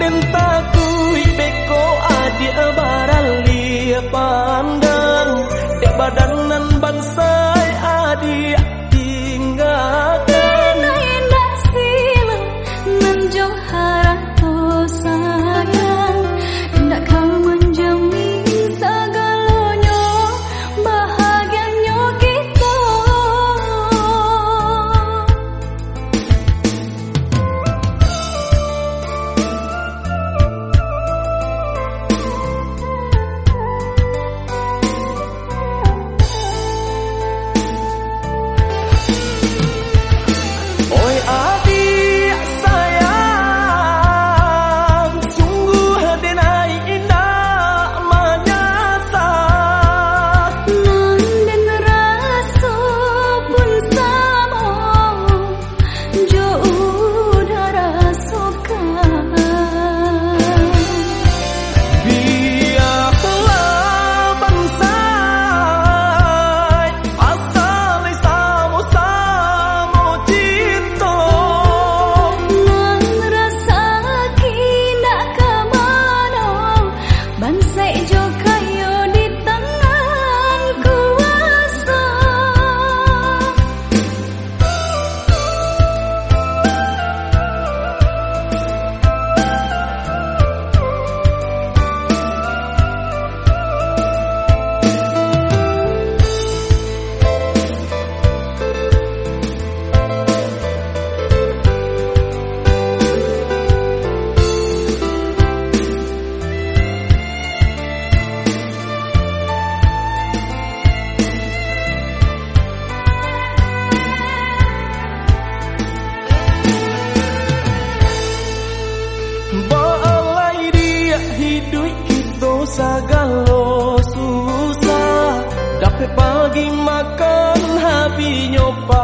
den takui beko adi baral lipan segala susah. Dapat pagi makan habis nyopat